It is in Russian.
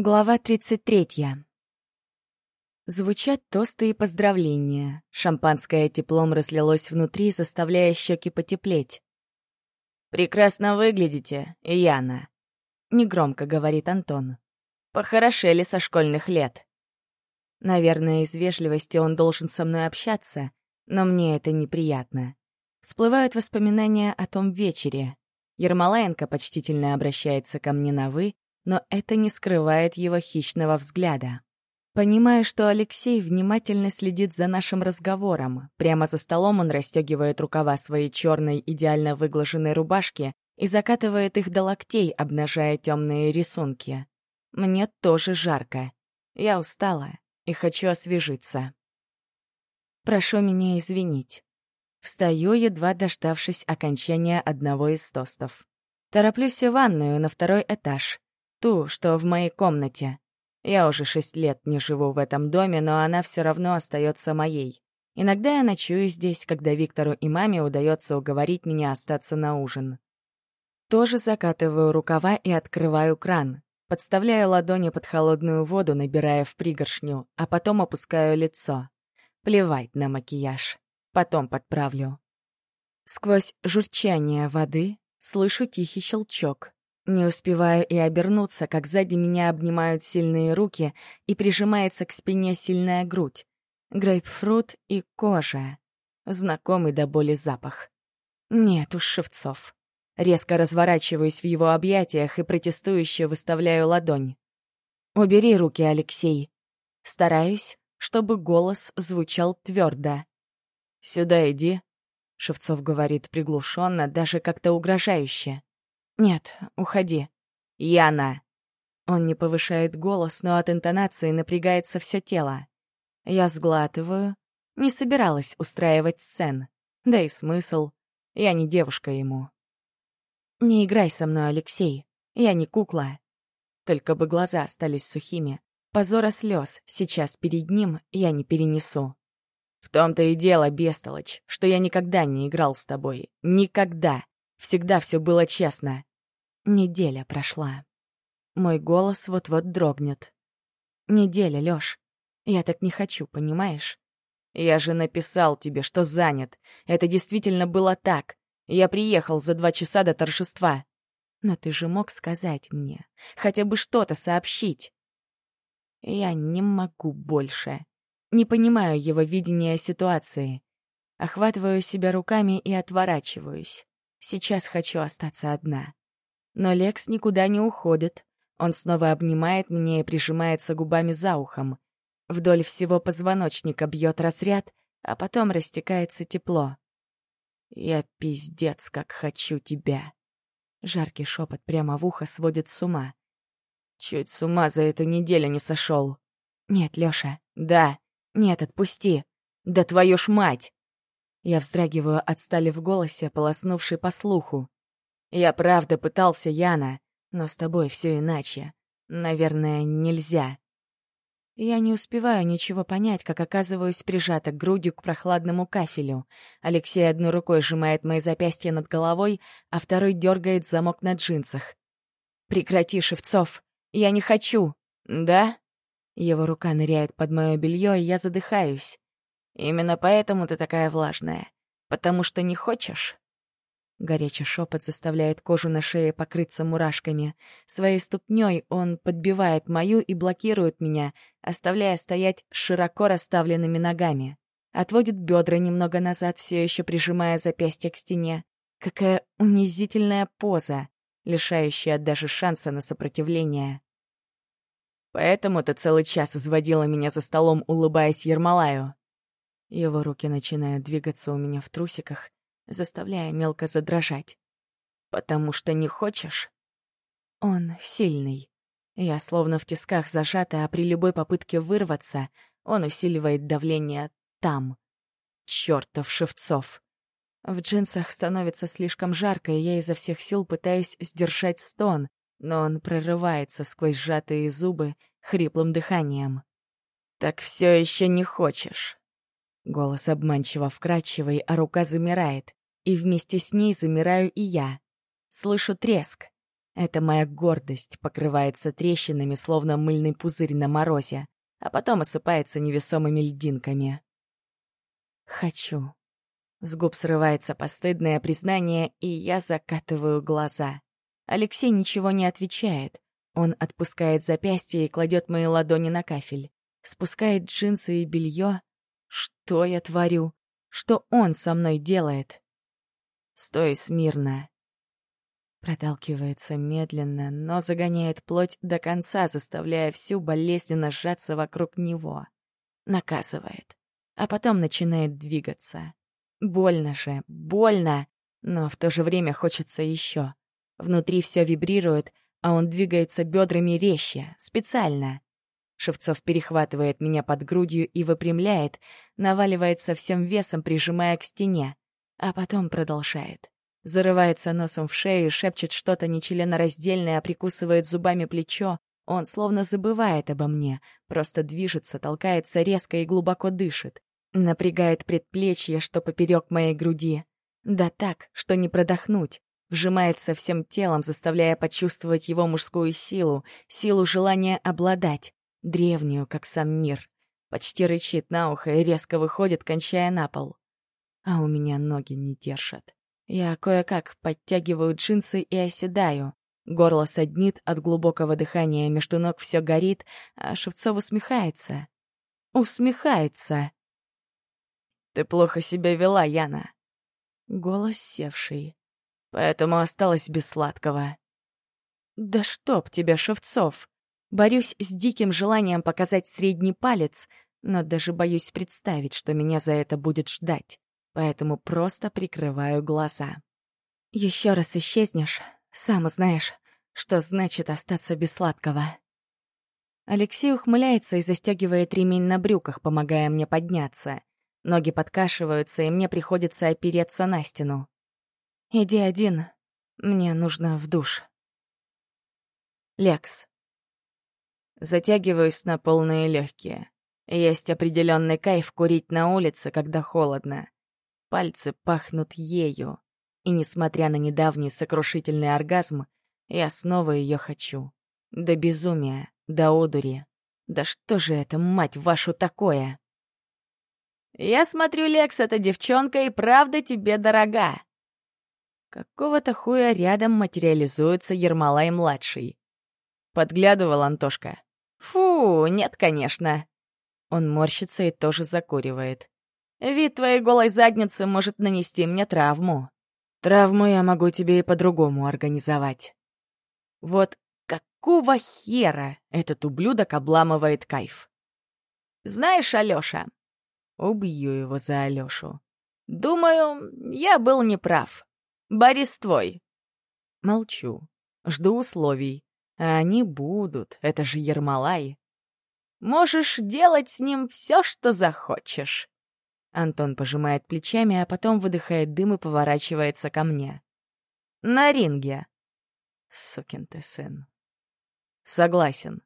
Глава 33. Звучат тосты и поздравления. Шампанское теплом разлилось внутри, заставляя щеки потеплеть. «Прекрасно выглядите, Яна», — негромко говорит Антон. «Похорошели со школьных лет». Наверное, из вежливости он должен со мной общаться, но мне это неприятно. Всплывают воспоминания о том вечере. Ермолаенко почтительно обращается ко мне на «вы», но это не скрывает его хищного взгляда. Понимая, что Алексей внимательно следит за нашим разговором, прямо за столом он расстегивает рукава своей черной идеально выглаженной рубашки и закатывает их до локтей, обнажая темные рисунки. Мне тоже жарко. Я устала и хочу освежиться. Прошу меня извинить. Встаю, едва дождавшись окончания одного из тостов. Тороплюсь в ванную на второй этаж. Ту, что в моей комнате. Я уже шесть лет не живу в этом доме, но она все равно остается моей. Иногда я ночую здесь, когда Виктору и маме удается уговорить меня остаться на ужин. Тоже закатываю рукава и открываю кран. Подставляю ладони под холодную воду, набирая в пригоршню, а потом опускаю лицо. Плевать на макияж. Потом подправлю. Сквозь журчание воды слышу тихий щелчок. Не успеваю и обернуться, как сзади меня обнимают сильные руки и прижимается к спине сильная грудь. Грейпфрут и кожа. Знакомый до боли запах. Нет уж, Шевцов. Резко разворачиваюсь в его объятиях и протестующе выставляю ладонь. «Убери руки, Алексей». Стараюсь, чтобы голос звучал твердо. «Сюда иди», — Шевцов говорит приглушенно, даже как-то угрожающе. «Нет, уходи». «Яна!» Он не повышает голос, но от интонации напрягается все тело. Я сглатываю. Не собиралась устраивать сцен. Да и смысл. Я не девушка ему. «Не играй со мной, Алексей. Я не кукла». Только бы глаза остались сухими. Позора слез сейчас перед ним я не перенесу. «В том-то и дело, бестолочь, что я никогда не играл с тобой. Никогда. Всегда все было честно. Неделя прошла. Мой голос вот-вот дрогнет. Неделя, Лёш. Я так не хочу, понимаешь? Я же написал тебе, что занят. Это действительно было так. Я приехал за два часа до торжества. Но ты же мог сказать мне, хотя бы что-то сообщить. Я не могу больше. Не понимаю его видения ситуации. Охватываю себя руками и отворачиваюсь. Сейчас хочу остаться одна. Но Лекс никуда не уходит. Он снова обнимает меня и прижимается губами за ухом. Вдоль всего позвоночника бьет разряд, а потом растекается тепло. «Я пиздец, как хочу тебя!» Жаркий шепот прямо в ухо сводит с ума. «Чуть с ума за эту неделю не сошел. «Нет, Лёша». «Да». «Нет, отпусти». «Да твою ж мать!» Я вздрагиваю от стали в голосе, полоснувшей по слуху. Я правда пытался, Яна, но с тобой все иначе. Наверное, нельзя. Я не успеваю ничего понять, как оказываюсь прижата грудью к прохладному кафелю. Алексей одной рукой сжимает мои запястья над головой, а второй дергает замок на джинсах. «Прекрати, Шевцов! Я не хочу!» «Да?» Его рука ныряет под мое белье, и я задыхаюсь. «Именно поэтому ты такая влажная. Потому что не хочешь?» Горячий шепот заставляет кожу на шее покрыться мурашками. Своей ступней он подбивает мою и блокирует меня, оставляя стоять широко расставленными ногами. Отводит бедра немного назад, все еще прижимая запястье к стене. Какая унизительная поза, лишающая даже шанса на сопротивление. Поэтому ты целый час изводила меня за столом, улыбаясь Ермолаю. Его руки начинают двигаться у меня в трусиках, заставляя мелко задрожать. «Потому что не хочешь?» Он сильный. Я словно в тисках зажата, а при любой попытке вырваться он усиливает давление там. Чёртов Шевцов! В джинсах становится слишком жарко, и я изо всех сил пытаюсь сдержать стон, но он прорывается сквозь сжатые зубы хриплым дыханием. «Так все еще не хочешь?» Голос обманчиво вкрадчивый, а рука замирает и вместе с ней замираю и я. Слышу треск. Это моя гордость покрывается трещинами, словно мыльный пузырь на морозе, а потом осыпается невесомыми льдинками. «Хочу». С губ срывается постыдное признание, и я закатываю глаза. Алексей ничего не отвечает. Он отпускает запястье и кладет мои ладони на кафель. Спускает джинсы и белье. Что я творю? Что он со мной делает? Стой смирно!» Проталкивается медленно, но загоняет плоть до конца, заставляя всю болезненно сжаться вокруг него. Наказывает. А потом начинает двигаться. Больно же, больно, но в то же время хочется еще. Внутри все вибрирует, а он двигается бедрами резче, специально. Шевцов перехватывает меня под грудью и выпрямляет, наваливается всем весом, прижимая к стене а потом продолжает. Зарывается носом в шею, шепчет что-то нечленораздельное, прикусывает зубами плечо. Он словно забывает обо мне, просто движется, толкается резко и глубоко дышит. Напрягает предплечье, что поперек моей груди. Да так, что не продохнуть. Вжимается всем телом, заставляя почувствовать его мужскую силу, силу желания обладать, древнюю, как сам мир. Почти рычит на ухо и резко выходит, кончая на пол а у меня ноги не держат. Я кое-как подтягиваю джинсы и оседаю. Горло саднит от глубокого дыхания, между ног все горит, а Шевцов усмехается. Усмехается. «Ты плохо себя вела, Яна». Голос севший. «Поэтому осталось без сладкого». «Да чтоб тебя, Шевцов!» Борюсь с диким желанием показать средний палец, но даже боюсь представить, что меня за это будет ждать поэтому просто прикрываю глаза. «Еще раз исчезнешь, сам знаешь, что значит остаться без сладкого». Алексей ухмыляется и застегивает ремень на брюках, помогая мне подняться. Ноги подкашиваются, и мне приходится опереться на стену. «Иди один. Мне нужно в душ». Лекс. Затягиваюсь на полные легкие. Есть определенный кайф курить на улице, когда холодно. Пальцы пахнут ею. И несмотря на недавний сокрушительный оргазм, я снова ее хочу. До безумия, до одури. Да что же это, мать вашу, такое? Я смотрю, Лекс, эта девчонка и правда тебе дорога. Какого-то хуя рядом материализуется Ермолай-младший. Подглядывал Антошка. Фу, нет, конечно. Он морщится и тоже закуривает. Вид твоей голой задницы может нанести мне травму. Травму я могу тебе и по-другому организовать. Вот какого хера этот ублюдок обламывает кайф? Знаешь, Алёша... Убью его за Алёшу. Думаю, я был неправ. Борис твой. Молчу. Жду условий. А они будут, это же Ермолай. Можешь делать с ним все, что захочешь. Антон пожимает плечами, а потом выдыхает дым и поворачивается ко мне. «На ринге!» «Сукин ты сын!» «Согласен!»